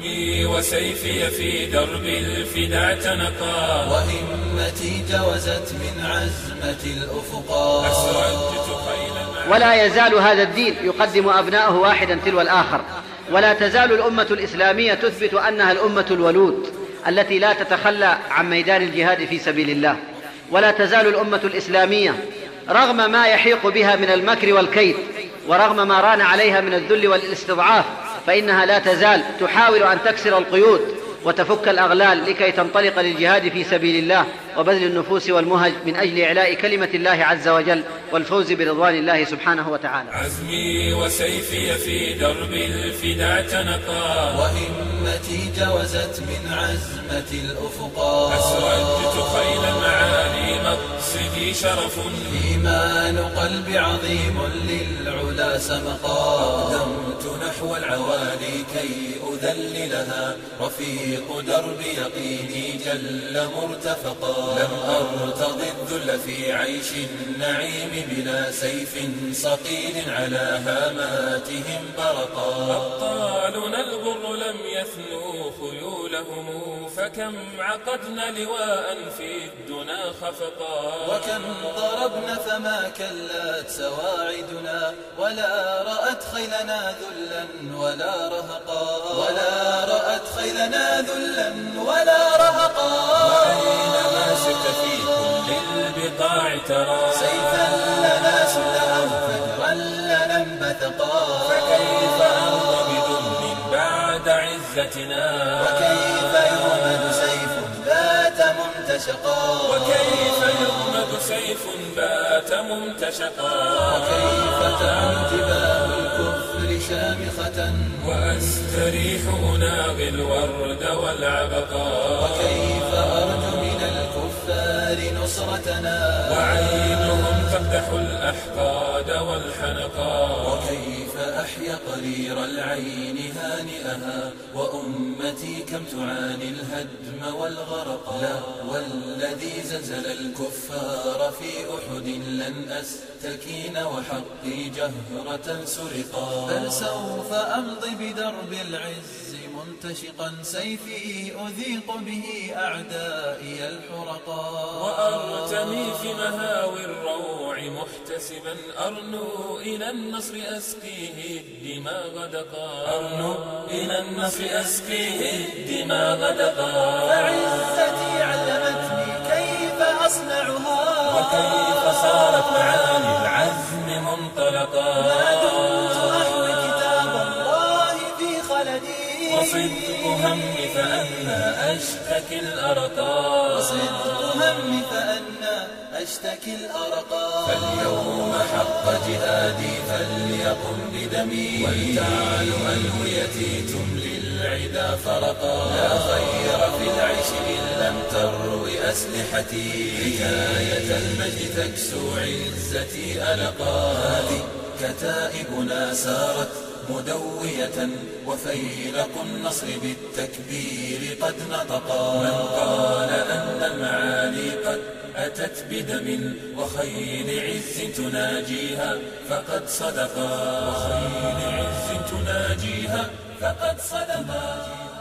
عزمي وسيفي في درب الفدا اعتنقا وهمتي جوزت من عزمة الأفقا. ولا يزال هذا الدين يقدم أبناءه واحدا تلو الآخر. ولا تزال الأمة الإسلامية تثبت أنها الأمة الولود التي لا تتخلى عن ميدان الجهاد في سبيل الله. ولا تزال الأمة الإسلامية رغم ما يحيق بها من المكر والكيد ورغم ما ران عليها من الذل والاستضعاف فإنها لا تزال تحاول أن تكسر القيود وتفك الأغلال لكي تنطلق للجهاد في سبيل الله وبذل النفوس والمهج من أجل إعلاء كلمة الله عز وجل والفوز برضوان الله سبحانه وتعالى. عزمي وسيفي في درب الفدا اعتنقا وهمتي جوزت من عزمة الأفقا. أسرجت خيل المعالي مقصدي شرف. إيمان قلبي عظيم للعلا سمقا. أقدمت نحو العوالي كي أذللها. رفيق درب يقيني جل مرتفقا. لم أرتض الذل في عيش النعيم بلا سيف صقيل على هاماتهم برقا. أبطالنا الغر لم يثنوا خيولهم فكم عقدنا لواء في الدنا خفقا. وكم ضربنا فما كلت سواعدنا ولا رأت خيلنا ذلا ولا رهقا. ولا رأت خيلنا ذلا ولا رهقا. وأينما سرت في كل البقاع ترى. سيفا لنا سلها فجرا لنا انبثقا. فكيف أرضى بذل بعد عزتنا؟ وكيف يومد سيف بات منتشقا. وكيف يغمد سيف بات ممتشقا وكيف تعم وأستريح أناغي الورد والعبقا وكيف أرجو من الكفار نصرتنا؟ وعينهم تفتح الأحقاد والحنقا وكيف أحيا قرير العين هانئها؟ وأمتي كم تعاني الهدم والغرق. لا والذي زلزل الكفار في أحد لن أستكين وحقي جهرة سرقا. بل سوف أمضي بدرب العز منتشقا سيفي أذيق به أعدائي الحرقا وأرتمي في مهاوي الروع محتسبا أرنو إلى النصر أسقيه الدماء غدقا. أرنو إلى النصر أسقيه الدماء غدقا. فعزتي علمتني كيف أصنعها. وكيف صارت معاني العزم منطلقا. وصدق همي فأنا أشتكي الأرقا وصدق همي فأنا أشتكي الأرقا فاليوم حق جهادي فليقم بدمي. ولتعل ألويتي تملي العدا فرقا. لا خير في العيش إن لم تروي أسلحتي حكاية المجد تكسو عزتي ألقا. هذه كتائبنا سارت مدوية وفيلق النصر بالتكبير قد نطقا من قال أن المعالي قد أتت بدم وخيل عز تناجيها فقد صدقا وخيل عز تناجيها فقد صدقا